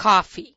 coffee.